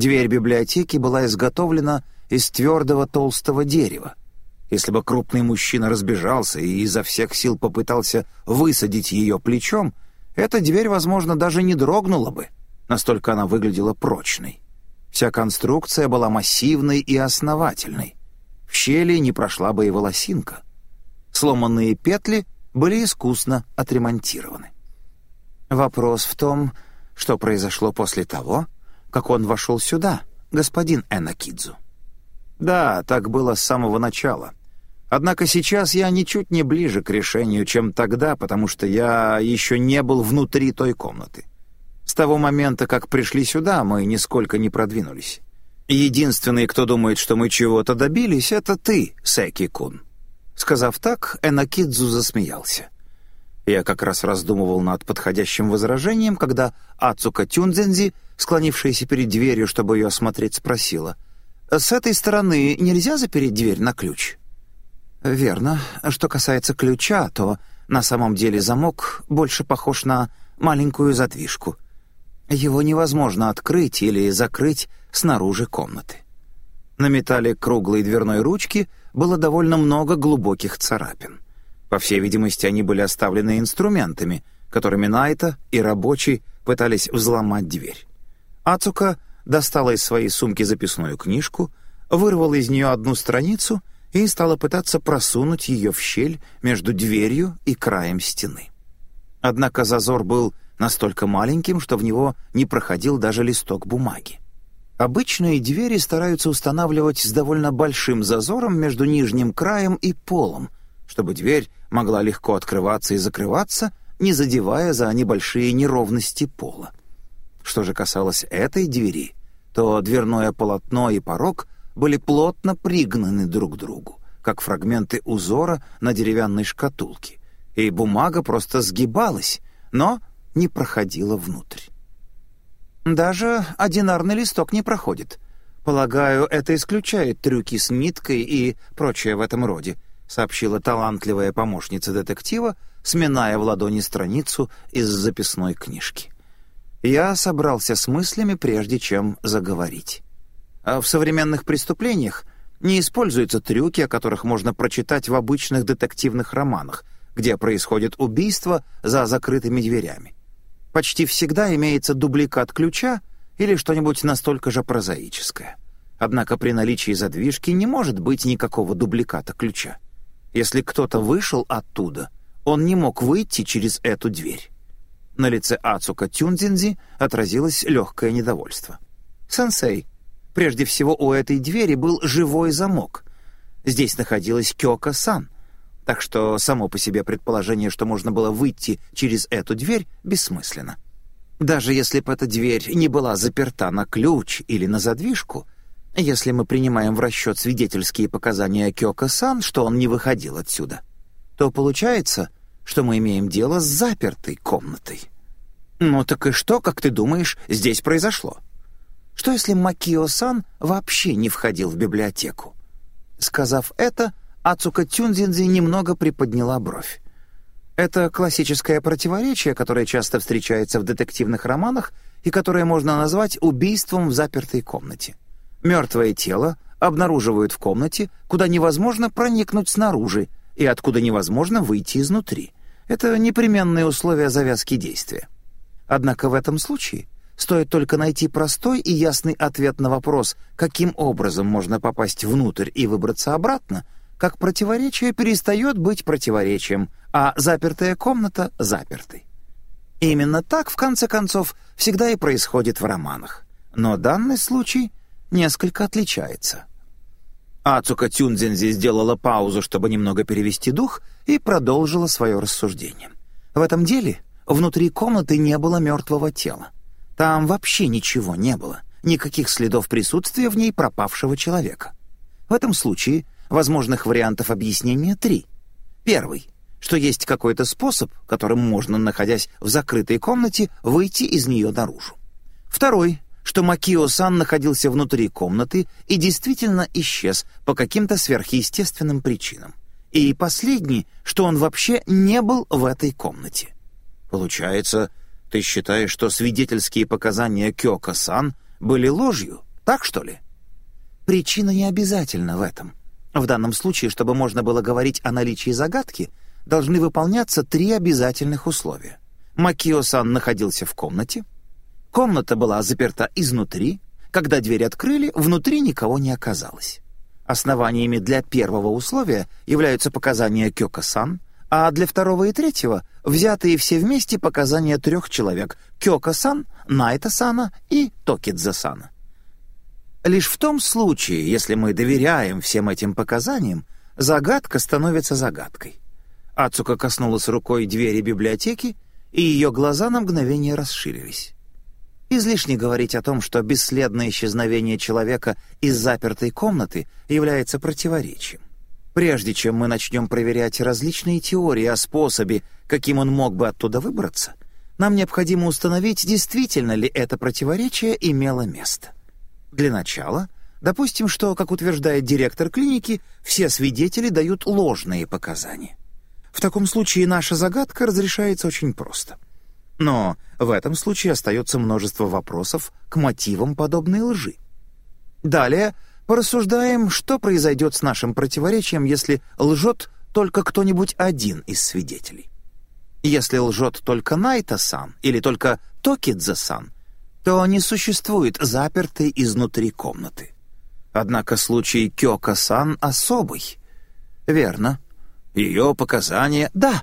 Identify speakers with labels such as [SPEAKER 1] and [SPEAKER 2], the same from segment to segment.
[SPEAKER 1] Дверь библиотеки была изготовлена из твердого толстого дерева. Если бы крупный мужчина разбежался и изо всех сил попытался высадить ее плечом, эта дверь, возможно, даже не дрогнула бы, настолько она выглядела прочной. Вся конструкция была массивной и основательной. В щели не прошла бы и волосинка. Сломанные петли были искусно отремонтированы. Вопрос в том, что произошло после того, как он вошел сюда, господин Энакидзу. Да, так было с самого начала. Однако сейчас я ничуть не ближе к решению, чем тогда, потому что я еще не был внутри той комнаты. С того момента, как пришли сюда, мы нисколько не продвинулись. Единственный, кто думает, что мы чего-то добились, это ты, Секи-кун». Сказав так, Энакидзу засмеялся. Я как раз раздумывал над подходящим возражением, когда Ацука Тюнзензи, склонившаяся перед дверью, чтобы ее осмотреть, спросила, «С этой стороны нельзя запереть дверь на ключ?» «Верно. Что касается ключа, то на самом деле замок больше похож на маленькую задвижку. Его невозможно открыть или закрыть снаружи комнаты. На металле круглой дверной ручки было довольно много глубоких царапин. По всей видимости, они были оставлены инструментами, которыми Найта и рабочий пытались взломать дверь. Ацука достала из своей сумки записную книжку, вырвала из нее одну страницу и стала пытаться просунуть ее в щель между дверью и краем стены. Однако зазор был настолько маленьким, что в него не проходил даже листок бумаги. Обычные двери стараются устанавливать с довольно большим зазором между нижним краем и полом, чтобы дверь могла легко открываться и закрываться, не задевая за небольшие неровности пола. Что же касалось этой двери, то дверное полотно и порог были плотно пригнаны друг к другу, как фрагменты узора на деревянной шкатулке, и бумага просто сгибалась, но не проходила внутрь. Даже одинарный листок не проходит. Полагаю, это исключает трюки с ниткой и прочее в этом роде, сообщила талантливая помощница детектива, сминая в ладони страницу из записной книжки. Я собрался с мыслями, прежде чем заговорить. А в современных преступлениях не используются трюки, о которых можно прочитать в обычных детективных романах, где происходит убийство за закрытыми дверями почти всегда имеется дубликат ключа или что-нибудь настолько же прозаическое. Однако при наличии задвижки не может быть никакого дубликата ключа. Если кто-то вышел оттуда, он не мог выйти через эту дверь. На лице Ацука Тюнзинзи отразилось легкое недовольство. «Сенсей, прежде всего у этой двери был живой замок. Здесь находилась Кёка-сан — так что само по себе предположение, что можно было выйти через эту дверь, бессмысленно. Даже если бы эта дверь не была заперта на ключ или на задвижку, если мы принимаем в расчет свидетельские показания Кёка-сан, что он не выходил отсюда, то получается, что мы имеем дело с запертой комнатой. Ну так и что, как ты думаешь, здесь произошло? Что если Макио-сан вообще не входил в библиотеку? Сказав это, Ацука Тюнзинзи немного приподняла бровь. Это классическое противоречие, которое часто встречается в детективных романах и которое можно назвать убийством в запертой комнате. Мертвое тело обнаруживают в комнате, куда невозможно проникнуть снаружи и откуда невозможно выйти изнутри. Это непременные условия завязки действия. Однако в этом случае стоит только найти простой и ясный ответ на вопрос, каким образом можно попасть внутрь и выбраться обратно — как противоречие перестает быть противоречием, а запертая комната — запертой. Именно так, в конце концов, всегда и происходит в романах. Но данный случай несколько отличается. Ацука Тюнзензи сделала паузу, чтобы немного перевести дух, и продолжила свое рассуждение. В этом деле внутри комнаты не было мертвого тела. Там вообще ничего не было, никаких следов присутствия в ней пропавшего человека. В этом случае Возможных вариантов объяснения три. Первый, что есть какой-то способ, которым можно, находясь в закрытой комнате, выйти из нее наружу. Второй, что Макио-сан находился внутри комнаты и действительно исчез по каким-то сверхъестественным причинам. И последний, что он вообще не был в этой комнате. Получается, ты считаешь, что свидетельские показания Кёка-сан были ложью? Так что ли?
[SPEAKER 2] Причина не обязательно в этом. В данном случае, чтобы можно было говорить о наличии загадки, должны выполняться три обязательных условия. Макио-сан находился в комнате, комната была заперта изнутри, когда дверь открыли, внутри никого не оказалось. Основаниями для первого условия являются показания Кёка-сан, а для второго и третьего — взятые все вместе показания трех человек — Кёка-сан, Найта-сана и Токидзе-сана. Лишь в том случае, если мы доверяем всем этим показаниям, загадка становится загадкой. Ацука коснулась рукой двери библиотеки, и ее глаза на мгновение расширились. Излишне говорить о том, что бесследное исчезновение человека из запертой комнаты является противоречием. Прежде чем мы начнем проверять различные теории о способе, каким он мог бы оттуда выбраться, нам необходимо установить, действительно ли это противоречие имело место. Для начала допустим, что, как утверждает директор клиники, все свидетели дают ложные показания. В таком случае наша загадка разрешается очень просто — но в этом случае остается множество вопросов к мотивам подобной лжи. Далее порассуждаем, что произойдет с нашим противоречием, если лжет только кто-нибудь один из свидетелей. Если лжет только Найта-сан или только Токидзе-сан, то не существует запертой изнутри комнаты. Однако случай Кёка-сан особый. Верно. Ее показания... Да,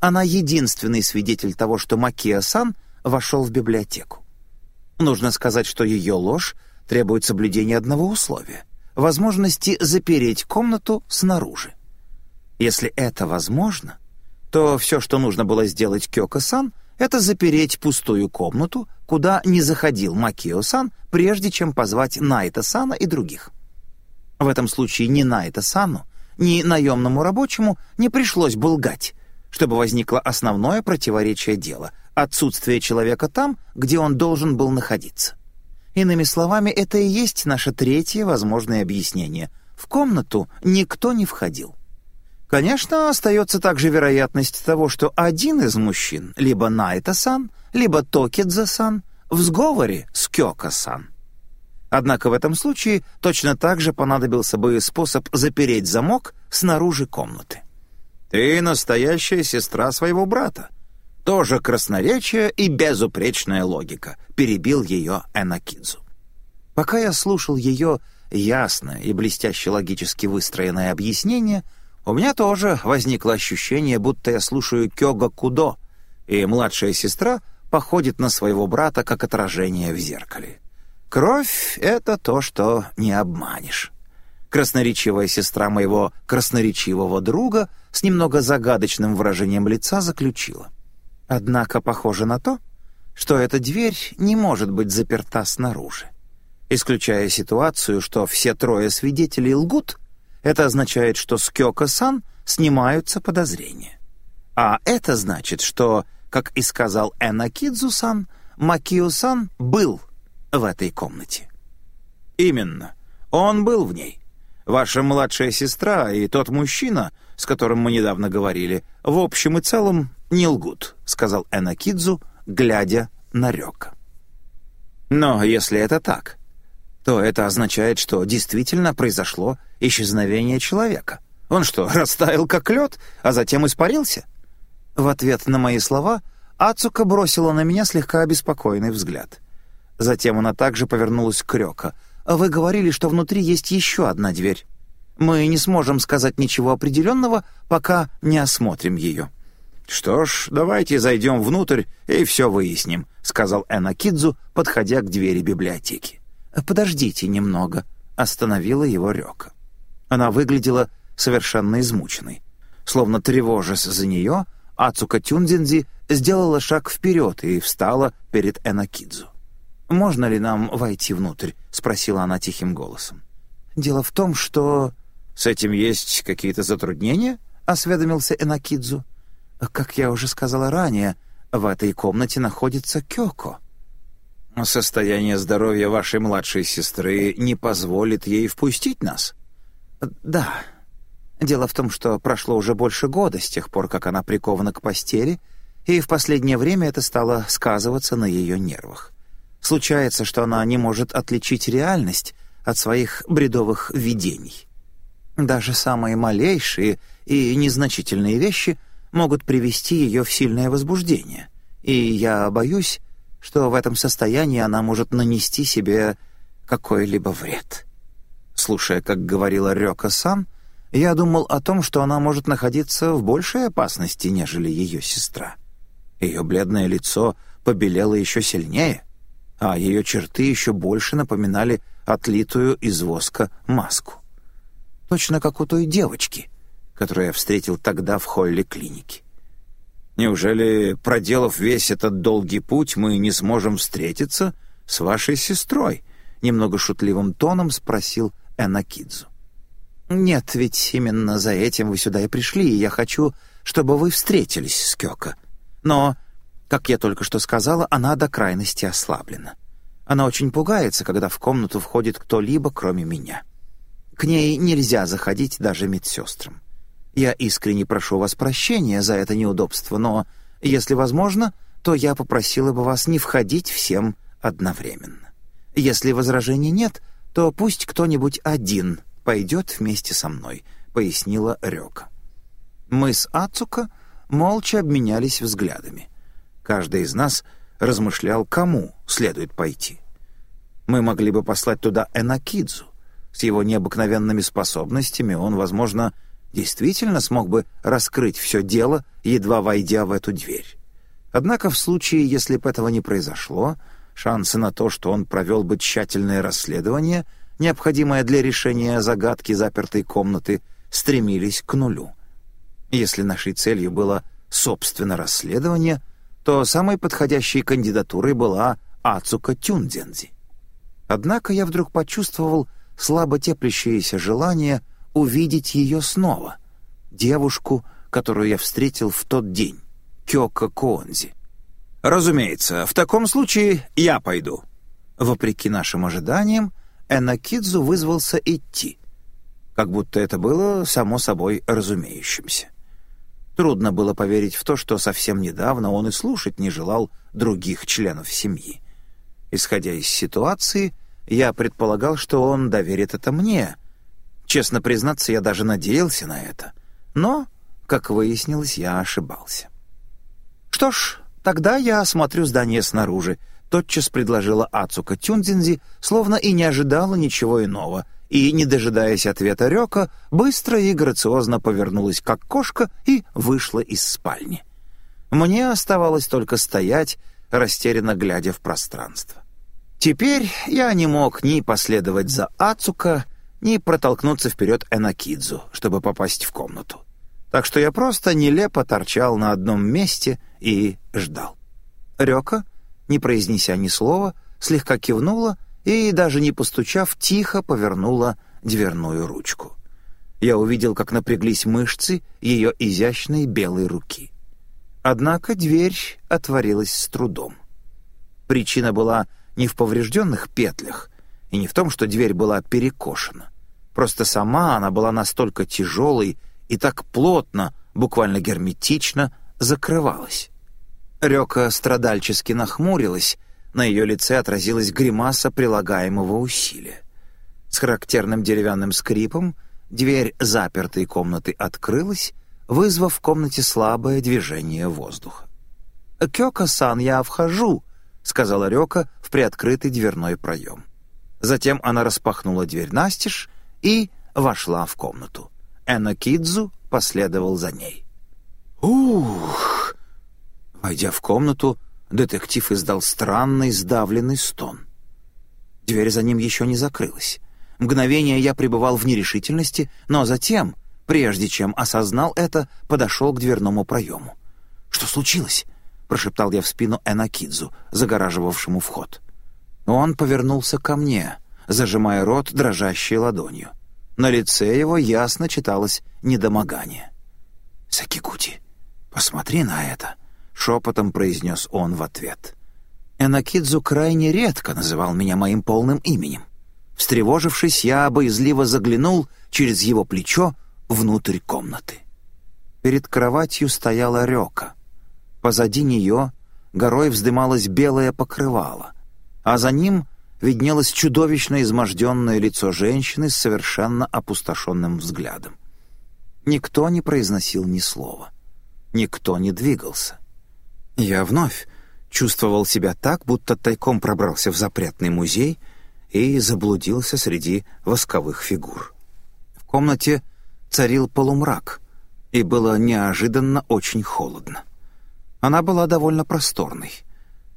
[SPEAKER 2] она единственный свидетель того, что Макия-сан вошел в библиотеку. Нужно сказать, что ее ложь требует соблюдения одного условия — возможности запереть комнату снаружи. Если это возможно, то все, что нужно было сделать Кёка-сан, это запереть пустую комнату, куда не заходил Макио-сан, прежде чем позвать Найта-сана и других. В этом случае ни Найта-сану, ни наемному рабочему не пришлось бы лгать, чтобы возникло основное противоречие дела — отсутствие человека там, где он должен был находиться. Иными словами, это и есть наше третье возможное объяснение. В комнату никто не входил. Конечно, остается также вероятность того, что один из мужчин, либо Найта-сан, либо Токидзе-сан, в сговоре с Кёка-сан. Однако в этом случае точно так же понадобился бы способ запереть замок снаружи комнаты. Ты настоящая сестра своего брата. Тоже красноречие и безупречная логика», — перебил ее Энакидзу. Пока я слушал ее ясное и блестяще логически выстроенное объяснение, у меня тоже возникло ощущение, будто я слушаю Кёга Кудо, и младшая сестра походит на своего брата как отражение в зеркале. Кровь — это то, что не обманешь. Красноречивая сестра моего красноречивого друга с немного загадочным выражением лица заключила. Однако похоже на то, что эта дверь не может быть заперта снаружи. Исключая ситуацию, что все трое свидетелей лгут, это означает, что с Кёка-сан снимаются подозрения. А это значит, что, как и сказал Энакидзу-сан, Макио-сан был в этой комнате. Именно, он был в ней. Ваша младшая сестра и тот мужчина, с которым мы недавно говорили, в общем и целом не лгут», — сказал Энакидзу, глядя на Рёка. «Но если это так, то это означает, что действительно произошло исчезновение человека. Он что, растаял как лед, а затем испарился?» В ответ на мои слова Ацука бросила на меня слегка обеспокоенный взгляд. Затем она также повернулась к Рёка — вы говорили, что внутри есть еще одна дверь. Мы не сможем сказать ничего определенного, пока не осмотрим ее». «Что ж, давайте зайдем внутрь и все выясним», — сказал Энакидзу, подходя к двери библиотеки. «Подождите немного», — остановила его Рёка. Она выглядела совершенно измученной. Словно тревожась за нее, Ацука Тюнзензи сделала шаг вперед и встала перед Энакидзу. «Можно ли нам войти внутрь?» — спросила она тихим голосом. «Дело в том, что...» «С этим есть какие-то затруднения?» — осведомился Энакидзу. «Как я уже сказала ранее, в этой комнате находится Кёко». «Состояние здоровья вашей младшей сестры не позволит ей впустить нас?» «Да. Дело в том, что прошло уже больше года с тех пор, как она прикована к постели, и в последнее время это стало сказываться на ее нервах. Случается, что она не может отличить реальность от своих бредовых видений. Даже самые малейшие и незначительные вещи могут привести ее в сильное возбуждение, и я боюсь, что в этом состоянии она может нанести себе какой-либо вред. Слушая, как говорила Рёка-сан, я думал о том, что она может находиться в большей опасности, нежели ее сестра. Ее бледное лицо побелело еще сильнее, а ее черты еще больше напоминали отлитую из воска маску. Точно как у той девочки, которую я встретил тогда в холле клиники. «Неужели, проделав весь этот долгий путь, мы не сможем встретиться с вашей сестрой?» Немного шутливым тоном спросил Энакидзу. «Нет, ведь именно за этим вы сюда и пришли, и я хочу, чтобы вы встретились с Кёко. Но, как я только что сказала, она до крайности ослаблена. Она очень пугается, когда в комнату входит кто-либо, кроме меня. К ней нельзя заходить даже медсестрам. Я искренне прошу вас прощения за это неудобство, но, если возможно, то я попросила бы вас не входить всем одновременно. Если возражений нет, то пусть кто-нибудь один пойдет вместе со мной», — пояснила Рёка. Мы с Ацука молча обменялись взглядами. Каждый из нас размышлял, кому следует пойти. Мы могли бы послать туда Энакидзу. С его необыкновенными способностями он, возможно, действительно смог бы раскрыть все дело, едва войдя в эту дверь. Однако в случае, если бы этого не произошло, шансы на то, что он провел бы тщательное расследование, необходимое для решения загадки запертой комнаты, стремились к нулю. Если нашей целью было собственно расследование, то самой подходящей кандидатурой была Ацука Тюндензи. Однако я вдруг почувствовал слабо теплящееся желание увидеть ее снова, девушку, которую я встретил в тот день, Кёка Конзи. «Разумеется, в таком случае я пойду». Вопреки нашим ожиданиям, Энакидзу вызвался идти, как будто это было само собой разумеющимся. Трудно было поверить в то, что совсем недавно он и слушать не желал других членов семьи. Исходя из ситуации, я предполагал, что он доверит это мне. Честно признаться, я даже надеялся на это. Но, как выяснилось, я ошибался. «Что ж, тогда я осмотрю здание снаружи», — тотчас предложила Ацука Тюнзинзи, словно и не ожидала ничего иного, и, не дожидаясь ответа Рёка, быстро и грациозно повернулась, как кошка, и вышла из спальни. Мне оставалось только стоять, растерянно глядя в пространство. Теперь я не мог ни последовать за Ацука, ни протолкнуться вперед Энакидзу, чтобы попасть в комнату. Так что я просто нелепо торчал на одном месте и ждал. Рёка, не произнеся ни слова, слегка кивнула и, даже не постучав, тихо повернула дверную ручку. Я увидел, как напряглись мышцы ее изящной белой руки. Однако дверь отворилась с трудом. Причина была не в поврежденных петлях и не в том, что дверь была перекошена. Просто сама она была настолько тяжелой и так плотно, буквально герметично, закрывалась. Рёка страдальчески нахмурилась, на ее лице отразилась гримаса прилагаемого усилия. С характерным деревянным скрипом дверь запертой комнаты открылась, вызвав в комнате слабое движение воздуха. «Кёка-сан, я вхожу», — сказала Рёка в приоткрытый дверной проем. Затем она распахнула дверь настежь и вошла в комнату. Энакидзу последовал за ней. «Ух!» Войдя в комнату, детектив издал странный сдавленный стон. Дверь за ним еще не закрылась. Мгновение я пребывал в нерешительности, но затем, прежде чем осознал это, подошел к дверному проему. «Что случилось?» — прошептал я в спину Энакидзу, загораживавшему вход. Он повернулся ко мне, зажимая рот дрожащей ладонью. На лице его ясно читалось недомогание. «Сакикути, посмотри на это!» — шепотом произнес он в ответ. Энакидзу крайне редко называл меня моим полным именем. Встревожившись, я боязливо заглянул через его плечо внутрь комнаты. Перед кроватью стояла Рёка. Позади нее горой вздымалось белое покрывало,
[SPEAKER 1] а за ним виднелось чудовищно изможденное лицо женщины с совершенно опустошенным взглядом. Никто не произносил ни слова. Никто не двигался. Я вновь чувствовал себя так, будто тайком пробрался в запретный музей и заблудился среди восковых фигур. В комнате царил полумрак, и было неожиданно очень холодно. Она была довольно просторной.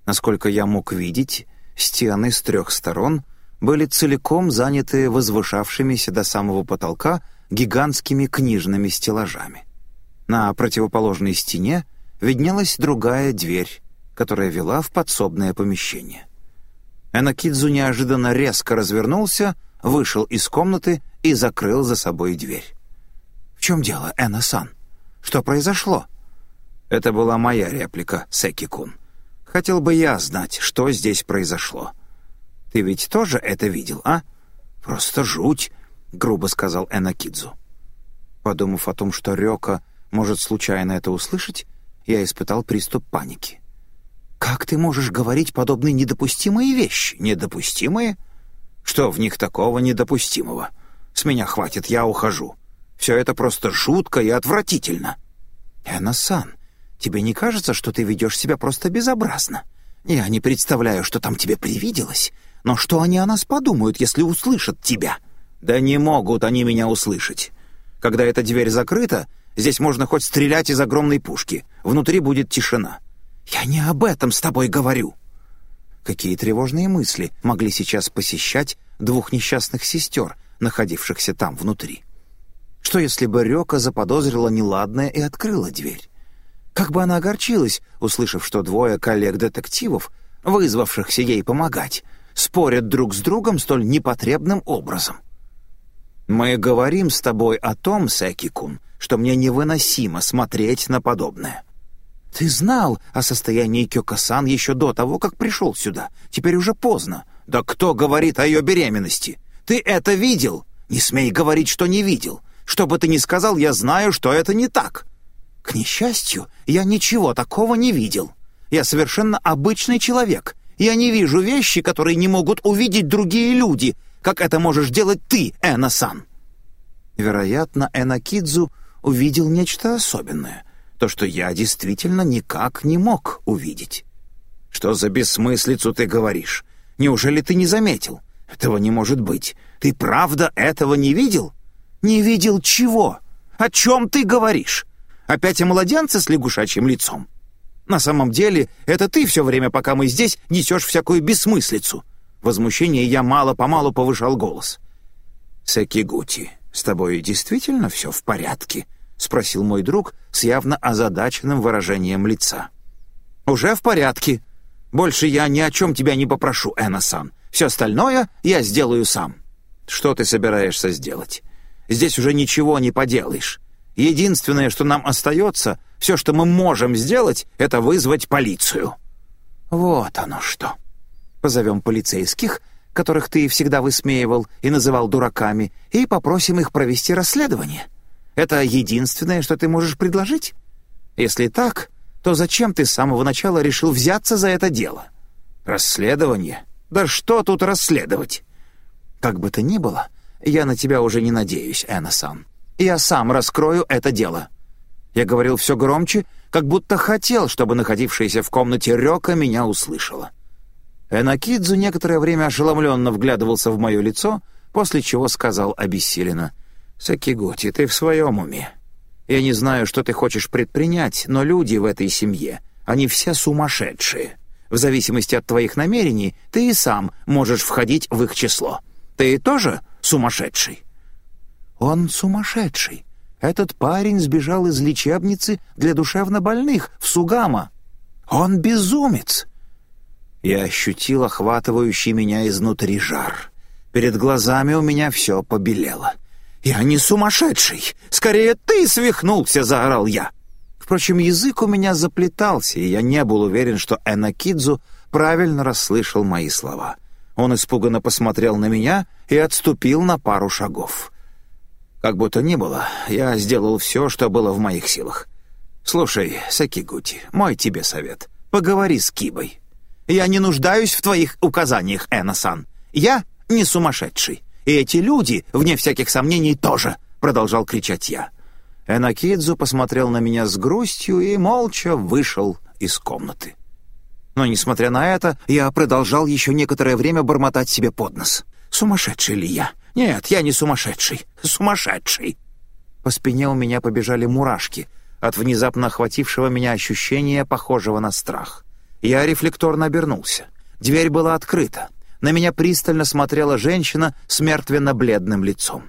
[SPEAKER 1] Насколько я мог видеть, стены с трех сторон были целиком заняты возвышавшимися до самого потолка гигантскими книжными стеллажами. На противоположной стене виднелась другая дверь, которая вела в подсобное помещение. Энакидзу неожиданно резко развернулся, вышел из комнаты и закрыл за собой дверь. «В чем дело, Эна-сан? Что произошло?» Это была моя реплика, Секи-кун. Хотел бы я знать, что здесь произошло. Ты ведь тоже это видел, а? Просто жуть, грубо сказал Энакидзу. Подумав о том, что Рёка может случайно это услышать, я испытал приступ паники. «Как ты можешь говорить подобные недопустимые вещи? Недопустимые? Что в них такого недопустимого? С меня хватит, я ухожу. Все это просто жутко и отвратительно». «Эна-сан, тебе не кажется, что ты ведешь себя просто безобразно? Я не представляю, что там тебе привиделось, но что они о нас подумают, если услышат тебя?» «Да не могут они меня услышать. Когда эта дверь закрыта, здесь можно хоть стрелять из огромной пушки. Внутри будет тишина». «Я не об этом с тобой говорю». Какие тревожные мысли могли сейчас посещать двух несчастных сестер, находившихся там внутри? Что если бы Рёка заподозрила неладное и открыла дверь? Как бы она огорчилась, услышав, что двое коллег-детективов, вызвавшихся ей помогать, спорят друг с другом столь непотребным образом. «Мы говорим с тобой о том, Секи-кун, что мне невыносимо смотреть на подобное. Ты знал о состоянии Кёка-сан еще до того, как пришел сюда. Теперь уже поздно. Да кто говорит о ее беременности? Ты это видел? Не смей говорить, что не видел. Что бы ты ни сказал, я знаю, что это не так. К несчастью, я ничего такого не видел. Я совершенно обычный человек. Я не вижу вещи, которые не могут увидеть другие люди, как это можешь делать ты, Эна-сан. Вероятно, Энакидзу увидел нечто особенное, то, что я действительно никак не мог увидеть. «Что за бессмыслицу ты говоришь? Неужели ты не заметил? Этого не может быть. Ты правда этого не видел?» «Не видел чего? О чем ты говоришь? Опять о младенце с лягушачьим лицом? На самом деле, это ты все время, пока мы здесь, несешь всякую бессмыслицу». Возмущение я мало-помалу повышал голос. «Секигути, с тобой действительно все в порядке?» — спросил мой друг с явно озадаченным выражением лица. «Уже в порядке. Больше я ни о чем тебя не попрошу, Эна-сан. Все остальное я сделаю сам». «Что ты собираешься сделать? Здесь уже ничего не поделаешь. Единственное, что нам остается, все, что мы можем сделать, это вызвать полицию». «Вот оно что. Позовем полицейских, которых ты всегда высмеивал и называл дураками, и попросим их провести расследование. Это единственное, что ты можешь предложить? Если так, то зачем ты с самого начала решил взяться за это дело? Расследование? Да что тут расследовать? Как бы то ни было, я на тебя уже не надеюсь, Эна-сан. Я сам раскрою это дело. Я говорил все громче, как будто хотел, чтобы находившаяся в комнате Рёка меня услышала. Энакидзу некоторое время ошеломленно вглядывался в мое лицо, после чего сказал обессиленно, «Сакигути, ты в своем уме. Я не знаю, что ты хочешь предпринять, но люди в этой семье, они все сумасшедшие. В зависимости от твоих намерений, ты и сам можешь входить в их число. Ты тоже сумасшедший?» «Он сумасшедший. Этот парень сбежал из лечебницы для душевнобольных в Сугама. Он безумец!» Я ощутил охватывающий меня изнутри жар. Перед глазами у меня все побелело. «Я не сумасшедший! Скорее ты свихнулся!» — заорал я. Впрочем, язык у меня заплетался, и я не был уверен, что Энакидзу правильно расслышал мои слова. Он испуганно посмотрел на меня и отступил на пару шагов. Как будто ни было, я сделал все, что было в моих силах. «Слушай, Сакигути, мой тебе совет. Поговори с Кибой.
[SPEAKER 2] Я не нуждаюсь в твоих указаниях, Эна-сан. Я не сумасшедший. И эти люди, вне всяких сомнений, тоже», — продолжал кричать я. Энакидзу посмотрел на меня с грустью и молча вышел из комнаты. Но, несмотря на это, я продолжал еще некоторое время бормотать себе под нос. «Сумасшедший ли я? Нет, я не сумасшедший. Сумасшедший!» По спине у меня побежали мурашки от внезапно охватившего меня ощущения, похожего на страх. Я рефлекторно обернулся. Дверь была открыта. На меня пристально смотрела женщина с мертвенно-бледным лицом.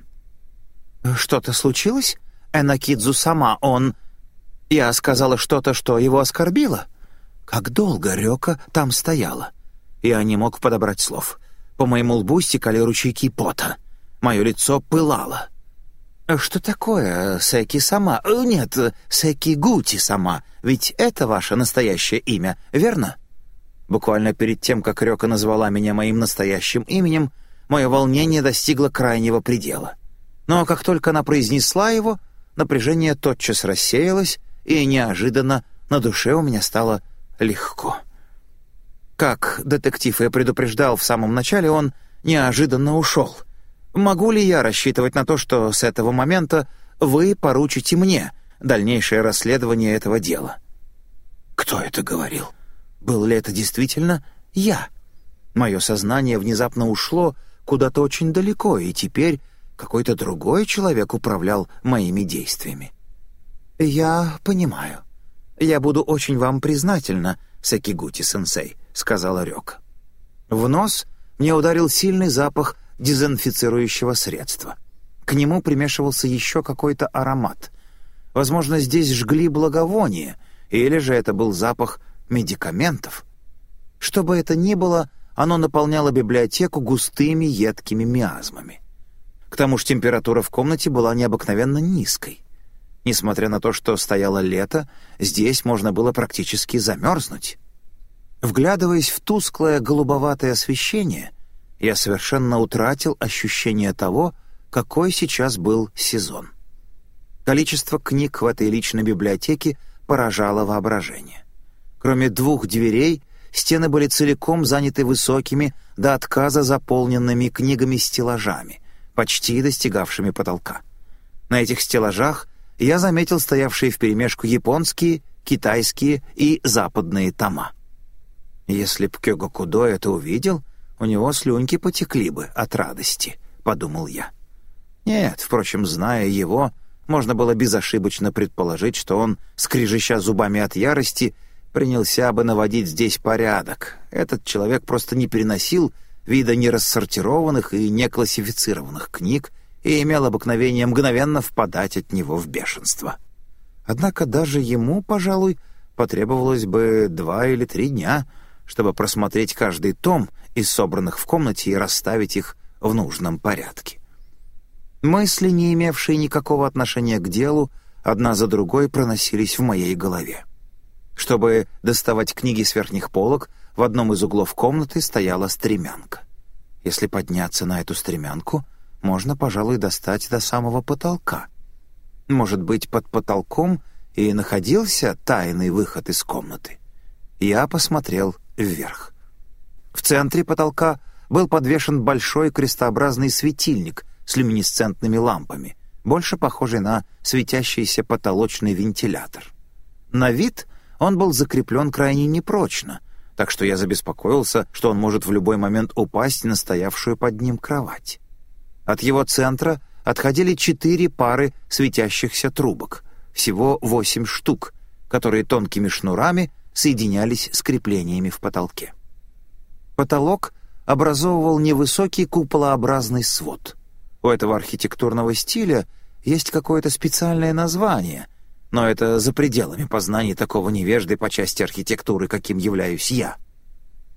[SPEAKER 2] «Что-то случилось?» Энакидзу сама, он...» Я сказала что-то, что его оскорбило. Как долго Рёка там стояла. Я не мог подобрать слов. По моему лбу стекали ручейки пота. Мое лицо пылало. «Что такое, Секи сама? Э, нет, Секи Гути сама. Ведь это ваше настоящее имя, верно?» Буквально перед тем, как Рёка назвала меня моим настоящим именем, мое волнение достигло крайнего предела. Но как только она произнесла его, напряжение тотчас рассеялось, и неожиданно на душе у меня стало легко. Как детектив я предупреждал в самом начале, он неожиданно ушел. Могу ли я рассчитывать на то, что с этого момента вы поручите мне дальнейшее расследование этого дела? Кто это говорил? Был ли это действительно я? Мое сознание внезапно ушло куда-то очень далеко, и теперь какой-то другой человек управлял моими действиями. «Я понимаю. Я буду очень вам признательна, Сакигути-сенсей», — сказала Рёка. В нос мне ударил сильный запах дезинфицирующего средства. К нему примешивался еще какой-то аромат. Возможно, здесь жгли благовоние, или же это был запах медикаментов. Что бы это ни было, оно наполняло библиотеку густыми едкими миазмами. К тому же температура в комнате была необыкновенно низкой. Несмотря на то, что стояло лето, здесь можно было практически замерзнуть. Вглядываясь в тусклое голубоватое освещение, я совершенно утратил ощущение того, какой сейчас был сезон. Количество книг в этой личной библиотеке поражало воображение. Кроме двух дверей, стены были целиком заняты высокими, до отказа заполненными книгами-стеллажами — почти достигавшими потолка. На этих стеллажах я заметил стоявшие вперемешку японские, китайские и западные тома. Если б Кёго Кудо это увидел, у него слюнки потекли бы от радости, — подумал я. Нет, впрочем, зная его, можно было безошибочно предположить, что он, скрежеща зубами от ярости, принялся бы наводить здесь порядок. Этот человек просто не переносил вида нерассортированных и неклассифицированных книг и имел обыкновение мгновенно впадать от него в бешенство. Однако даже ему, пожалуй, потребовалось бы два или три дня, чтобы просмотреть каждый том из собранных в комнате и расставить их в нужном порядке. Мысли, не имевшие никакого отношения к делу, одна за другой проносились в моей голове. Чтобы доставать книги с верхних полок, в одном из углов комнаты стояла стремянка. Если подняться на эту стремянку, можно, пожалуй, достать до самого потолка. Может быть, под потолком и находился тайный выход из комнаты. Я посмотрел вверх. В центре потолка был подвешен большой крестообразный светильник с люминесцентными лампами, больше похожий на светящийся потолочный вентилятор. На вид он был закреплен крайне непрочно — так что я забеспокоился, что он может в любой момент упасть на стоявшую под ним кровать. От его центра отходили четыре пары светящихся трубок, всего восемь штук, которые тонкими шнурами соединялись с креплениями в потолке. Потолок образовывал невысокий куполообразный свод. У этого архитектурного стиля есть какое-то специальное название — но это за пределами познаний такого невежды по части архитектуры, каким являюсь я.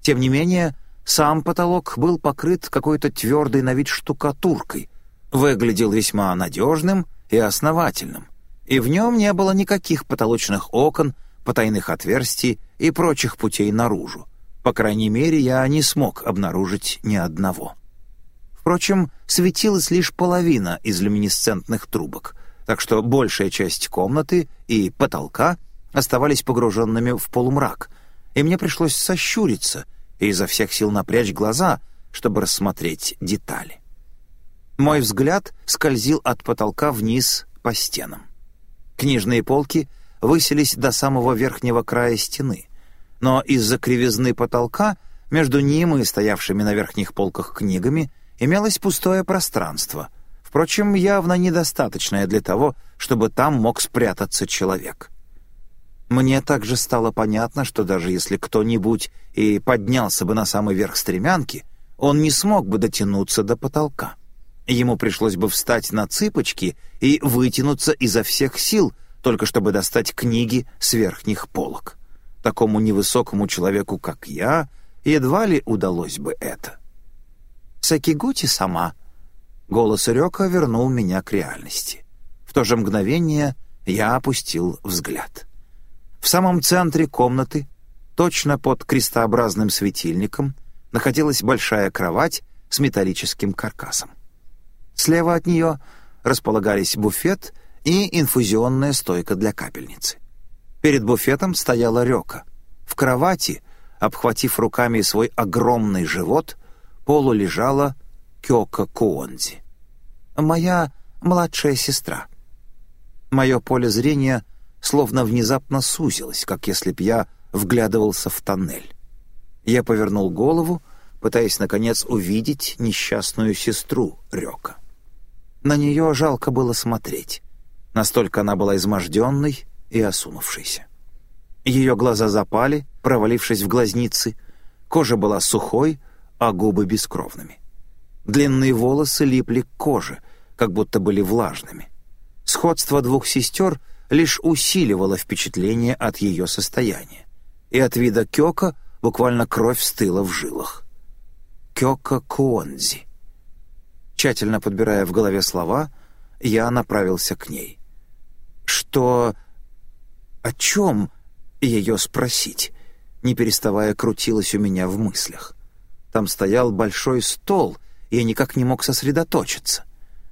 [SPEAKER 2] Тем не менее, сам потолок был покрыт какой-то твердой на вид штукатуркой, выглядел весьма надежным и основательным, и в нем не было никаких потолочных окон, потайных отверстий и прочих путей наружу. По крайней мере, я не смог обнаружить ни одного. Впрочем, светилась лишь половина из люминесцентных трубок — так что большая часть комнаты и потолка оставались погруженными в полумрак, и мне пришлось сощуриться,
[SPEAKER 1] и изо всех сил напрячь глаза, чтобы рассмотреть детали. Мой взгляд скользил от потолка вниз по стенам. Книжные полки высились до самого верхнего края стены, но из-за кривизны потолка между ним и стоявшими на верхних полках книгами имелось пустое пространство, впрочем, явно недостаточное для того, чтобы там мог спрятаться человек. Мне также стало понятно, что даже если кто-нибудь и поднялся бы на самый верх стремянки, он не смог бы дотянуться до потолка. Ему пришлось бы встать на цыпочки и вытянуться изо всех сил, только чтобы достать книги с верхних полок. Такому невысокому человеку, как я, едва ли удалось бы это. «Сакигути сама», — голос Рёка вернул меня к реальности. В то же мгновение я опустил взгляд. В самом центре комнаты, точно под крестообразным светильником, находилась большая кровать с металлическим каркасом. Слева от нее располагались буфет и инфузионная стойка для капельницы. Перед буфетом стояла Рёка. В кровати, обхватив руками свой огромный живот, полу лежала Кёка Куонзи. Моя младшая сестра. Мое поле зрения словно внезапно сузилось, как если б я вглядывался в тоннель. Я повернул голову, пытаясь, наконец, увидеть несчастную сестру Рёка. На нее жалко было смотреть. Настолько она была изможденной и осунувшейся. Ее глаза запали, провалившись в глазницы, кожа была сухой, а губы бескровными. Длинные волосы липли к коже, как будто были влажными. Сходство двух сестер лишь усиливало впечатление от ее состояния, и от вида Кёка буквально кровь стыла в жилах. Кёка Куонзи — Тщательно подбирая в голове слова, я направился к ней. Что... о чем ее спросить? Не переставая крутилась у меня в мыслях. Там стоял большой стол, и я никак не мог сосредоточиться.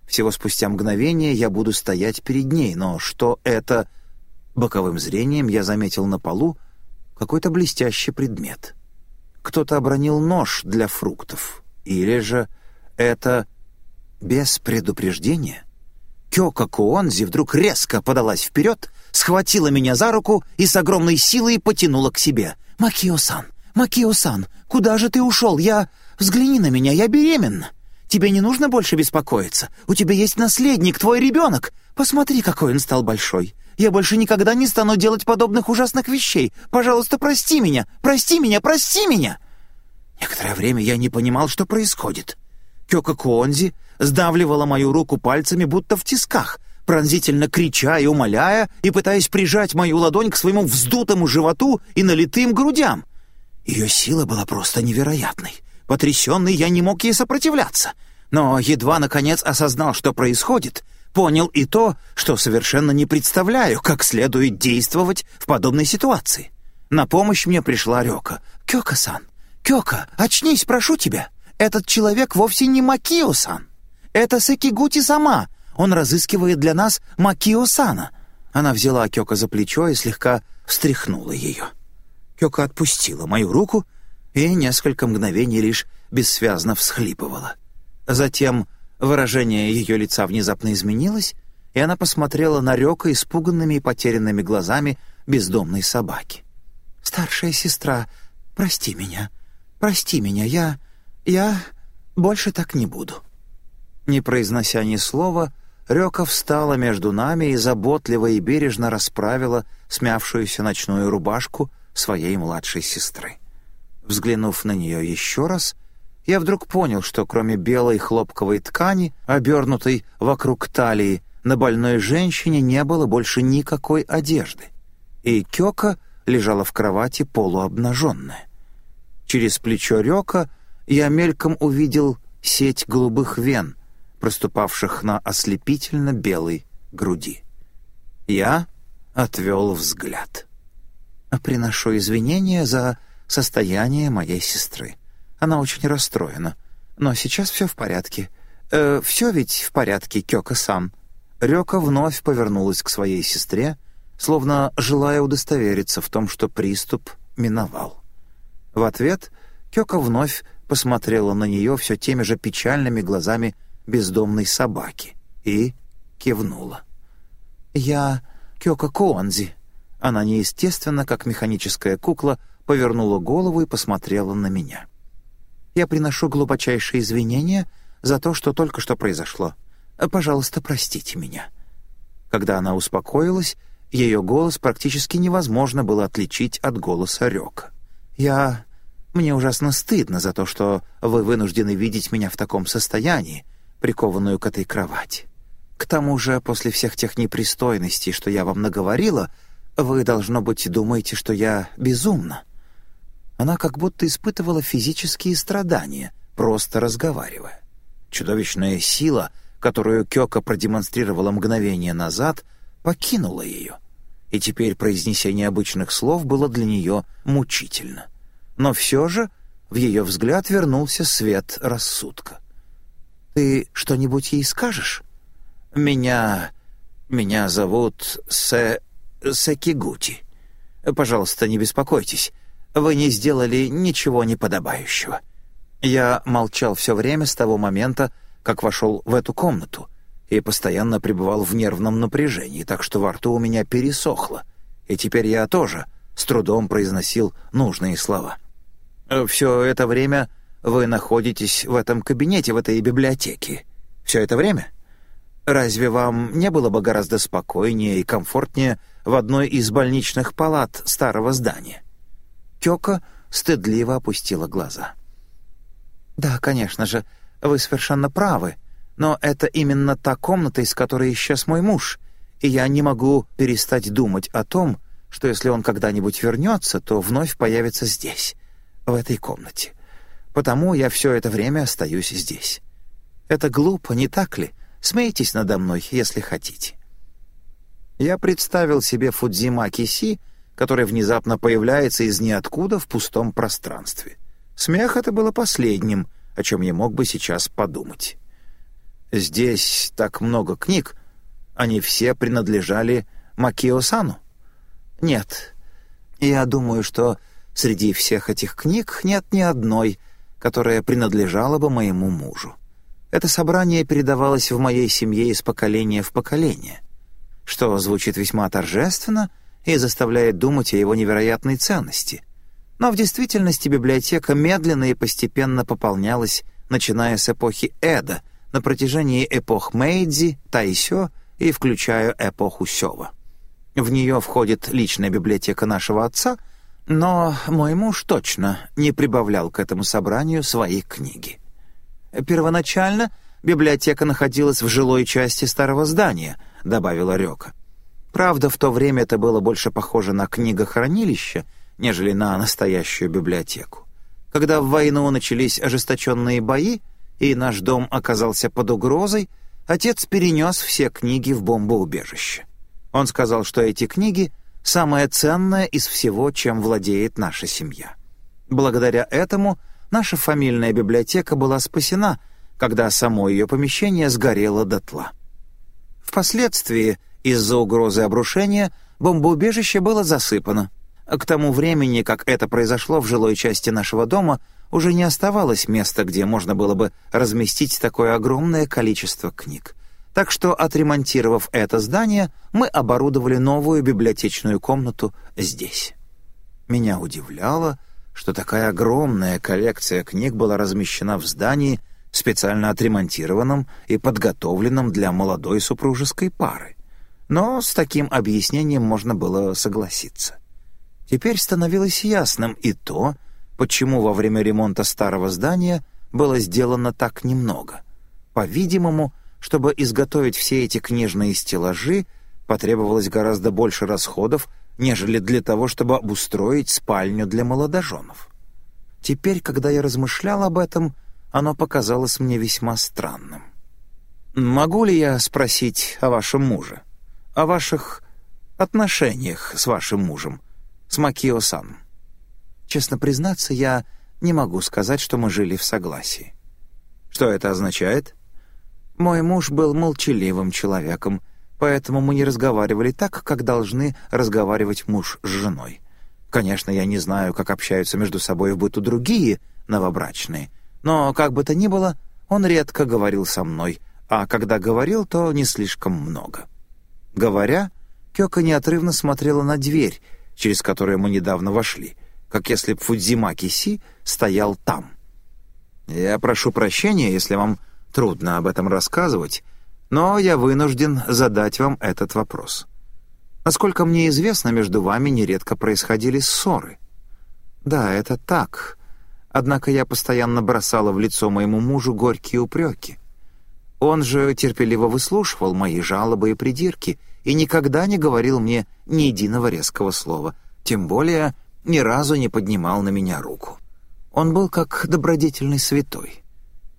[SPEAKER 1] Всего спустя мгновение я буду стоять перед ней, но что это... Боковым зрением я заметил на полу какой-то блестящий предмет. Кто-то обронил нож для фруктов. Или же это без предупреждения Кёка Куонзи вдруг резко подалась вперед, схватила меня за руку и с огромной силой потянула к себе. «Макио-сан! Макио-сан! Куда же ты ушел? Я... Взгляни на меня, я беременна! Тебе не нужно больше беспокоиться. У тебя есть наследник, твой ребенок. Посмотри, какой он стал большой. Я больше никогда не стану делать подобных ужасных вещей. Пожалуйста, прости меня! Прости меня! Прости меня!» Некоторое время я не понимал, что происходит. Кёка Куонзи сдавливала мою руку пальцами, будто в тисках, пронзительно крича и умоляя, и пытаясь прижать мою ладонь к своему вздутому животу и налитым грудям. Ее сила была просто невероятной. Потрясенный я не мог ей сопротивляться. Но едва, наконец, осознал, что происходит, понял и то, что совершенно не представляю, как следует действовать в подобной ситуации. На помощь мне пришла Рёка. «Кёка-сан! Кёка, очнись, прошу тебя!» Этот человек вовсе не Макио-сан. Это Секигути сама. Он разыскивает для нас Макио-сана». Она взяла Кёка за плечо и слегка встряхнула ее. Кёка отпустила мою руку и несколько мгновений лишь бессвязно всхлипывала. Затем выражение ее лица внезапно изменилось, и она посмотрела на Рёка испуганными и потерянными глазами бездомной собаки. «Старшая сестра, прости меня, прости меня, я...» «Я больше так не буду». Не произнося ни слова, Рёка встала между нами и заботливо и бережно расправила смявшуюся ночную рубашку своей младшей сестры. Взглянув на нее еще раз, я вдруг понял, что кроме белой хлопковой ткани, обернутой вокруг талии, на больной женщине не было больше никакой одежды. И Кёка лежала в кровати полуобнаженная. Через плечо Рёка — я мельком увидел сеть голубых вен, проступавших на ослепительно белой груди. Я отвел взгляд. «Приношу извинения за состояние моей сестры. Она очень расстроена. Но сейчас все в порядке. Э, все ведь в порядке, Кёка-сан». Рёка вновь повернулась к своей сестре, словно желая удостовериться в том, что приступ миновал. В ответ
[SPEAKER 2] Кёка вновь посмотрела на нее все теми же печальными глазами бездомной собаки и кивнула. «Я Кёка Куонзи». Она неестественно, как механическая кукла, повернула голову и посмотрела на меня. «Я приношу глубочайшие извинения за то, что только что произошло. Пожалуйста, простите меня». Когда она успокоилась, ее голос практически невозможно было отличить от голоса Рёка. «Я... Мне ужасно стыдно за то, что вы вынуждены видеть меня в таком состоянии, прикованную к этой кровати. К тому же, после всех тех непристойностей, что я вам наговорила, вы, должно быть, думаете, что я безумна». Она как будто испытывала физические страдания, просто разговаривая. Чудовищная сила, которую Кёка продемонстрировала мгновение назад, покинула ее. И теперь произнесение обычных слов было для нее мучительно. Но все же в ее взгляд вернулся свет рассудка. «Ты что-нибудь ей скажешь?» «Меня... меня зовут Сэ... Сэкигути. Пожалуйста, не беспокойтесь. Вы не сделали ничего неподобающего». Я молчал все время с того момента, как вошел в эту комнату, и постоянно пребывал в нервном напряжении, так что во рту у меня пересохло, и теперь я тоже с трудом произносил нужные слова. «Все это время вы находитесь в этом кабинете, в этой библиотеке. Все это время? Разве вам не было бы гораздо спокойнее и комфортнее в одной из больничных палат старого здания?» Кёка стыдливо опустила глаза. «Да, конечно же, вы совершенно правы, но это именно та комната, из которой исчез мой муж, и я не могу перестать думать о том, что если он когда-нибудь вернется, то вновь появится здесь, в этой комнате. Потому я все это время остаюсь здесь. Это глупо, не так ли? Смейтесь надо мной, если хотите». Я представил себе Фудзима Киси, который внезапно появляется из ниоткуда в пустом пространстве. Смех это было последним, о чем я мог бы сейчас подумать. Здесь так много книг, они все принадлежали Макио-сану? Нет. Я думаю, что среди всех этих книг нет ни одной, которая принадлежала бы моему мужу. Это собрание передавалось в моей семье из поколения в поколение, что звучит весьма торжественно и заставляет думать о его невероятной ценности. Но в действительности библиотека медленно и постепенно пополнялась, начиная с эпохи Эда, на протяжении эпох Мэйдзи, Тайсё и включая эпоху Сёва. В нее входит личная библиотека нашего отца, но мой муж точно не прибавлял к этому собранию свои книги. «Первоначально библиотека находилась в жилой части старого здания», — добавила Рёка. Правда, в то время это было больше похоже на книгохранилище, нежели на настоящую библиотеку. Когда в войну начались ожесточенные бои, и наш дом оказался под угрозой, отец перенес все книги в бомбоубежище. Он сказал, что эти книги — самое ценное из всего, чем владеет наша семья. Благодаря этому — наша фамильная библиотека была спасена, когда само ее помещение сгорело дотла. Впоследствии, из-за угрозы обрушения, бомбоубежище было засыпано. К тому времени, как это произошло в жилой части нашего дома, уже не оставалось места, где можно было бы разместить такое огромное количество книг. Так что, отремонтировав это здание, мы оборудовали новую библиотечную комнату здесь. Меня удивляло, что такая огромная коллекция книг была размещена в здании, специально отремонтированном и подготовленном для молодой супружеской пары. Но с таким объяснением можно было согласиться. Теперь становилось ясным и то, почему во время ремонта старого здания было сделано так немного. По-видимому, чтобы изготовить все эти книжные стеллажи, потребовалось гораздо больше расходов, нежели для того, чтобы обустроить спальню для молодоженов. Теперь, когда я размышлял об этом, оно показалось мне весьма странным. «Могу ли я спросить о вашем муже? О ваших отношениях с вашим мужем, с Макио-сан?» Честно признаться, я не могу сказать, что мы жили в согласии. Что это означает? Мой муж был молчаливым человеком, поэтому мы не разговаривали так, как должны разговаривать муж с женой. Конечно, я не знаю, как общаются между собой в быту другие новобрачные. Но, как бы то ни было, он редко говорил со мной, а когда говорил, то не слишком много. Говоря, Кёка неотрывно смотрела на дверь, через которую мы недавно вошли, как если б Фудзимаки Си стоял там. Я прошу прощения, если вам трудно об этом рассказывать, но я вынужден задать вам этот вопрос. Насколько мне известно, между вами нередко происходили ссоры. Да, это так. Однако я постоянно бросала в лицо моему мужу горькие упреки. Он же терпеливо выслушивал мои жалобы и придирки и никогда не говорил мне ни единого резкого слова, тем более ни разу не поднимал на меня руку. Он был как добродетельный святой.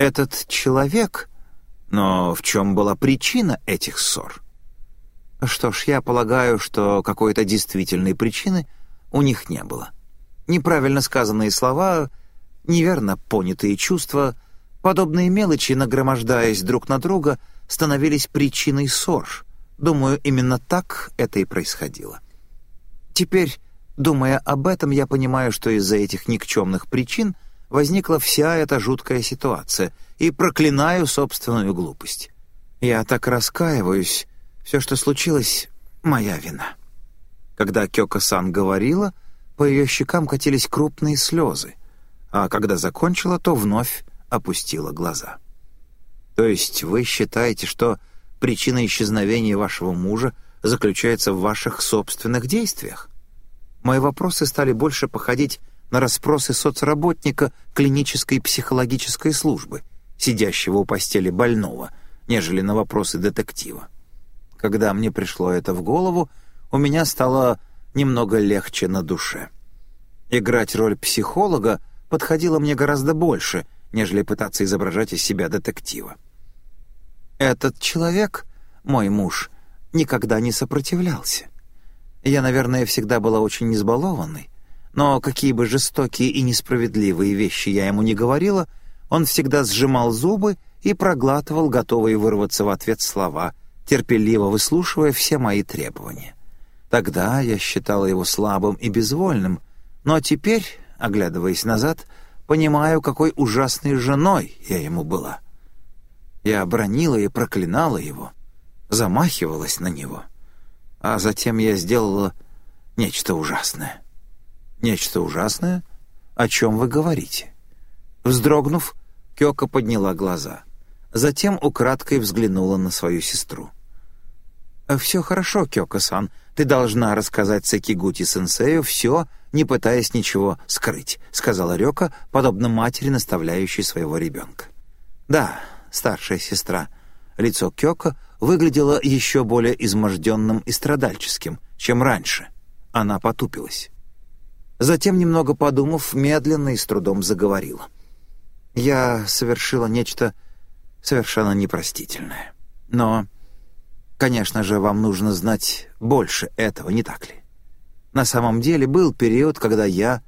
[SPEAKER 2] Этот человек... Но в чем была причина этих ссор? Что ж, я полагаю, что какой-то действительной причины у них не было. Неправильно сказанные слова, неверно понятые чувства, подобные мелочи, нагромождаясь друг на друга, становились причиной ссор. Думаю, именно так это и происходило. Теперь, думая об этом, я понимаю, что из-за этих никчемных причин — возникла вся эта жуткая ситуация, и проклинаю собственную глупость. Я так раскаиваюсь, все, что случилось, моя вина». Когда Кёка-сан говорила, по ее щекам катились крупные слезы, а когда закончила, то вновь опустила глаза. «То есть вы считаете, что причина исчезновения вашего мужа заключается в ваших собственных действиях?» Мои вопросы стали больше походить на расспросы соцработника клинической психологической службы, сидящего у постели больного, нежели на вопросы детектива. Когда мне пришло это в голову, у меня стало немного легче на душе. Играть роль психолога подходило мне гораздо больше, нежели пытаться изображать из себя детектива. Этот человек, мой муж, никогда не сопротивлялся. Я, наверное, всегда была очень избалованной, но какие бы жестокие и несправедливые вещи я ему не говорила, он всегда сжимал зубы и проглатывал готовые вырваться в ответ слова, терпеливо выслушивая все мои требования. Тогда я считала его слабым и безвольным, но теперь, оглядываясь назад, понимаю, какой ужасной женой я ему была. Я обронила и проклинала его, замахивалась на него, а затем я сделала нечто ужасное. «Нечто ужасное? О чем вы говорите?» Вздрогнув, Кёка подняла глаза. Затем украдкой взглянула на свою сестру. «Все хорошо, Кёка-сан. Ты должна рассказать Сакигути-сенсею все, не пытаясь ничего скрыть», — сказала Рёка, подобно матери, наставляющей своего ребенка. «Да, старшая сестра». Лицо Кёка выглядело еще более изможденным и страдальческим, чем раньше. Она потупилась. Затем, немного подумав, медленно и с трудом заговорила. «Я совершила нечто совершенно непростительное. Но, конечно же, вам нужно знать больше этого, не так ли? На самом деле был период, когда я...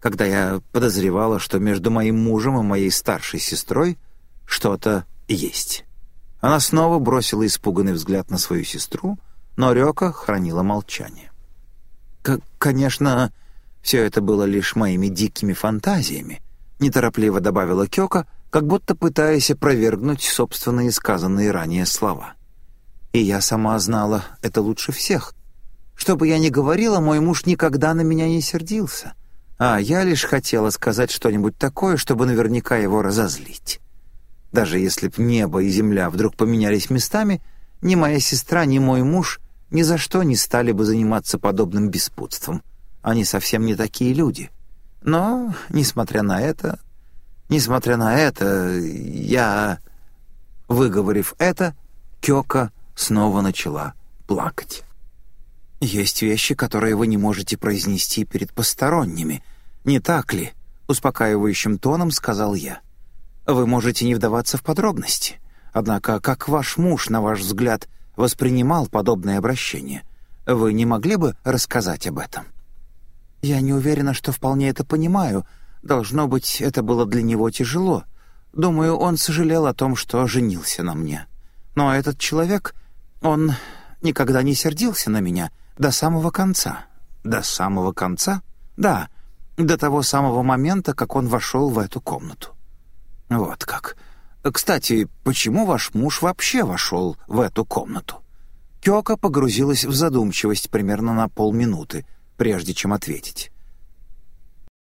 [SPEAKER 2] когда я подозревала, что между моим мужем и моей старшей сестрой что-то есть». Она снова бросила испуганный взгляд на свою сестру, но Рёка хранила молчание. «Конечно, все это было лишь моими дикими фантазиями, неторопливо добавила Кёка, как будто пытаясь опровергнуть собственные сказанные ранее слова. И я сама знала это лучше всех. Что бы я ни говорила, мой муж никогда на меня не сердился. А я лишь хотела сказать что-нибудь такое, чтобы наверняка его разозлить. Даже если б небо и земля вдруг поменялись местами, ни моя сестра, ни мой муж ни за что не стали бы заниматься подобным беспутством — они совсем не такие люди. Но, несмотря на это, несмотря на это, я... Выговорив это, Кёка снова начала плакать. «Есть вещи, которые вы не можете произнести перед посторонними, не так ли?» — успокаивающим тоном сказал я. «Вы можете не вдаваться в подробности. Однако, как ваш муж, на ваш взгляд, воспринимал подобное обращение? Вы не могли бы рассказать об этом?» Я не уверена, что вполне это понимаю. Должно быть, это было для него тяжело. Думаю, он сожалел о том, что женился на мне. Но этот человек, он никогда не сердился на меня до самого конца. До самого конца? Да. до того самого момента, как он вошел в эту комнату».
[SPEAKER 1] «Вот как. Кстати, почему ваш муж вообще вошел в эту комнату?»
[SPEAKER 2] Кёка погрузилась в задумчивость примерно на полминуты, прежде чем ответить.